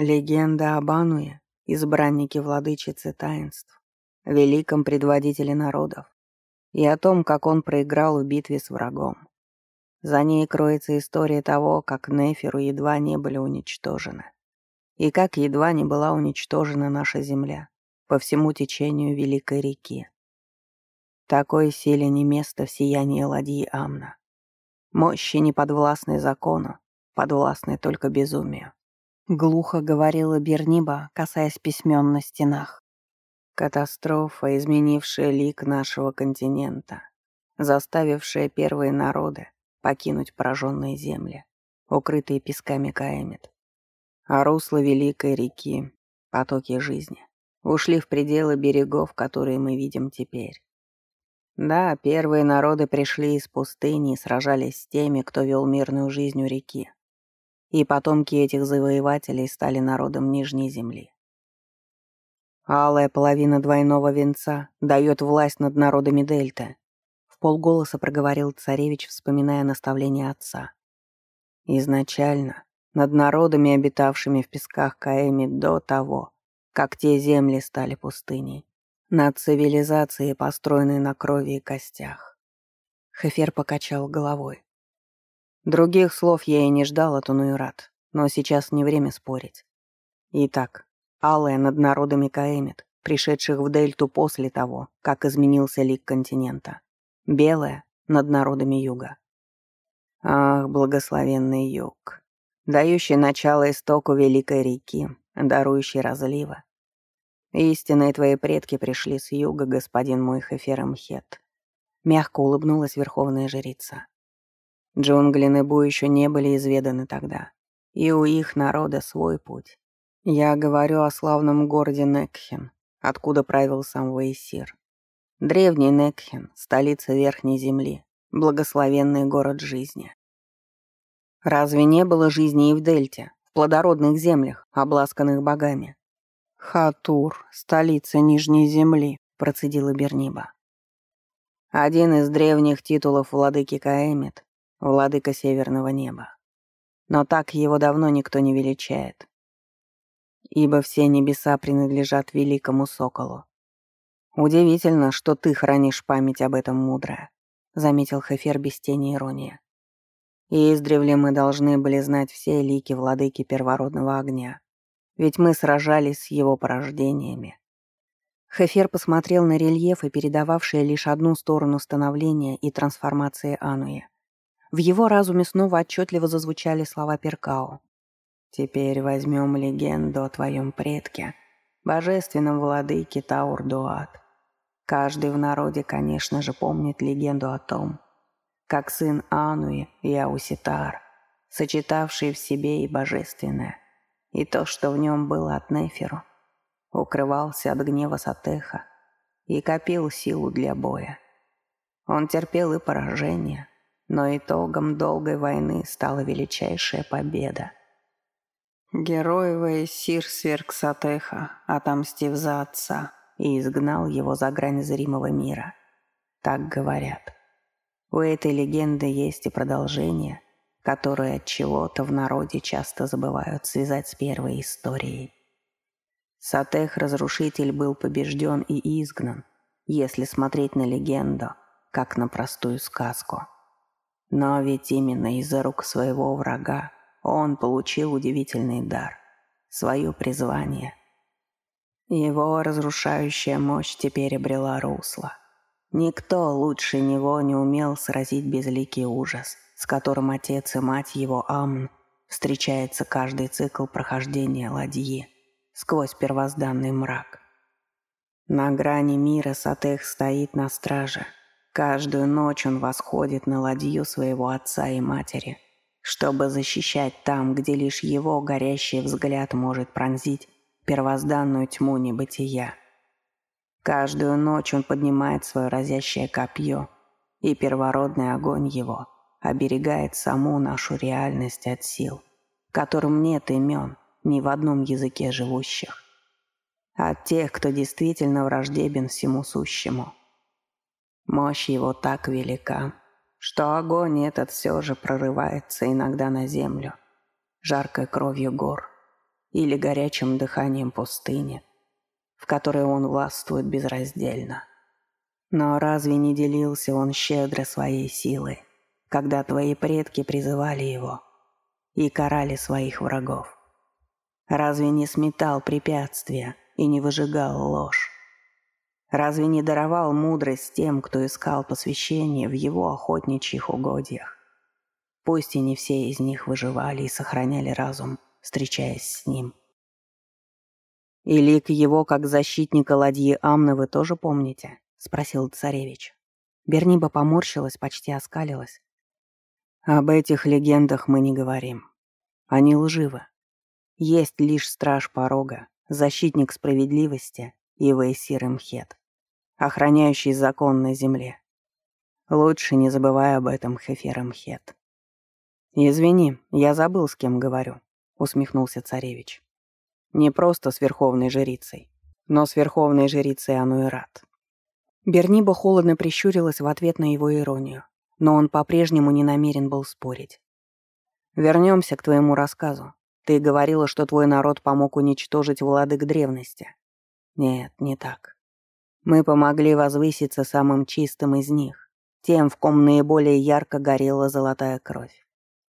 Легенда об Ануе, избраннике владычицы таинств, великом предводителе народов, и о том, как он проиграл в битве с врагом. За ней кроется история того, как Неферу едва не были уничтожены, и как едва не была уничтожена наша земля по всему течению Великой реки. Такой силе не место в сиянии ладьи Амна. Мощи не подвластной закону, подвластной только безумию. Глухо говорила Берниба, касаясь письмен на стенах. Катастрофа, изменившая лик нашего континента, заставившая первые народы покинуть пораженные земли, укрытые песками Каэмит. А русло великой реки, потоки жизни, ушли в пределы берегов, которые мы видим теперь. Да, первые народы пришли из пустыни и сражались с теми, кто вел мирную жизнь у реки. И потомки этих завоевателей стали народом Нижней Земли. Алая половина двойного венца дает власть над народами Дельты. В полголоса проговорил царевич, вспоминая наставление отца. Изначально над народами, обитавшими в песках Каэми до того, как те земли стали пустыней над цивилизацией, построенной на крови и костях. Хефер покачал головой. Других слов я и не ждал от Унуират, но сейчас не время спорить. Итак, алая над народами Каэмит, пришедших в Дельту после того, как изменился лик континента. Белая над народами Юга. Ах, благословенный Юг, дающий начало истоку Великой реки, дарующий разливы, Истинные твои предки пришли с юга, господин мой Хеферамхет. Мягко улыбнулась верховная жрица. Джунгли Небу еще не были изведаны тогда, и у их народа свой путь. Я говорю о славном городе Некхен, откуда правил сам Вейсир. Древний Некхен, столица Верхней Земли, благословенный город жизни. Разве не было жизни и в Дельте, в плодородных землях, обласканных богами? «Хатур, столица Нижней Земли», — процедила Берниба. «Один из древних титулов владыки Каэмит — владыка Северного Неба. Но так его давно никто не величает, ибо все небеса принадлежат великому соколу. Удивительно, что ты хранишь память об этом, мудрая», — заметил Хефер без тени иронии. «И издревле мы должны были знать все лики владыки первородного огня» Ведь мы сражались с его порождениями. Хефер посмотрел на рельефы, передававшие лишь одну сторону становления и трансформации Ануи. В его разуме снова отчетливо зазвучали слова Перкао. «Теперь возьмем легенду о твоем предке, божественном владыке Таур-Дуат. Каждый в народе, конечно же, помнит легенду о том, как сын Ануи, Яуситар, сочетавший в себе и божественное – и то, что в нем было от Неферу, укрывался от гнева Сатеха и копил силу для боя. Он терпел и поражение, но итогом долгой войны стала величайшая победа. Герой Сир сверг Сатеха, отомстив за отца, и изгнал его за грань зримого мира. Так говорят. У этой легенды есть и продолжение – которые от чего-то в народе часто забывают связать с первой историей. Сатех-разрушитель был побежден и изгнан, если смотреть на легенду, как на простую сказку. Но ведь именно из-за рук своего врага он получил удивительный дар, свое призвание. Его разрушающая мощь теперь обрела русло. Никто лучше него не умел сразить безликий ужас – с которым отец и мать его Амн встречается каждый цикл прохождения ладьи сквозь первозданный мрак. На грани мира Сатех стоит на страже. Каждую ночь он восходит на ладью своего отца и матери, чтобы защищать там, где лишь его горящий взгляд может пронзить первозданную тьму небытия. Каждую ночь он поднимает свое разящее копье, и первородный огонь его – оберегает саму нашу реальность от сил, которым нет имен ни в одном языке живущих. От тех, кто действительно враждебен всему сущему. Мощь его так велика, что огонь этот все же прорывается иногда на землю, жаркой кровью гор, или горячим дыханием пустыни, в которой он властвует безраздельно. Но разве не делился он щедро своей силой, когда твои предки призывали его и карали своих врагов? Разве не сметал препятствия и не выжигал ложь? Разве не даровал мудрость тем, кто искал посвящение в его охотничьих угодьях? Пусть и не все из них выживали и сохраняли разум, встречаясь с ним. «И лик его, как защитника ладьи Амны, вы тоже помните?» — спросил царевич. Берниба поморщилась, почти оскалилась. «Об этих легендах мы не говорим. Они лживы. Есть лишь страж порога, защитник справедливости и Вейсир Имхет, охраняющий закон на земле. Лучше не забывай об этом, Хефер Имхет». «Извини, я забыл, с кем говорю», — усмехнулся царевич. «Не просто с верховной жрицей, но с верховной жрицей Ануэрат». Берниба холодно прищурилась в ответ на его иронию, но он по-прежнему не намерен был спорить. «Вернемся к твоему рассказу. Ты говорила, что твой народ помог уничтожить владык древности. Нет, не так. Мы помогли возвыситься самым чистым из них, тем, в ком наиболее ярко горела золотая кровь.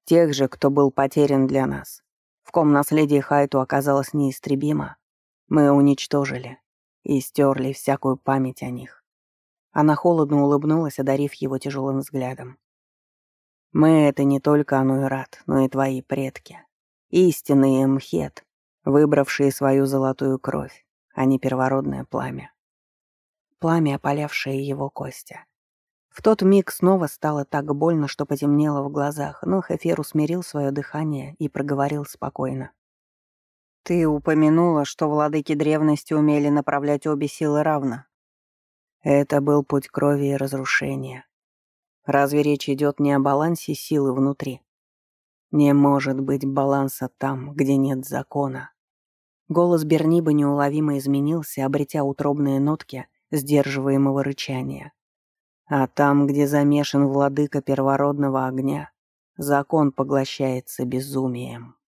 Тех же, кто был потерян для нас, в ком наследие Хайту оказалось неистребимо, мы уничтожили и стерли всякую память о них. Она холодно улыбнулась, одарив его тяжелым взглядом. «Мы — это не только Ануэрат, но и твои предки. Истинные Мхет, выбравшие свою золотую кровь, а не первородное пламя. Пламя, опалявшее его кости. В тот миг снова стало так больно, что потемнело в глазах, но Хефер усмирил свое дыхание и проговорил спокойно. «Ты упомянула, что владыки древности умели направлять обе силы равно. Это был путь крови и разрушения. Разве речь идет не о балансе силы внутри? Не может быть баланса там, где нет закона. Голос Берниба неуловимо изменился, обретя утробные нотки сдерживаемого рычания. А там, где замешан владыка первородного огня, закон поглощается безумием.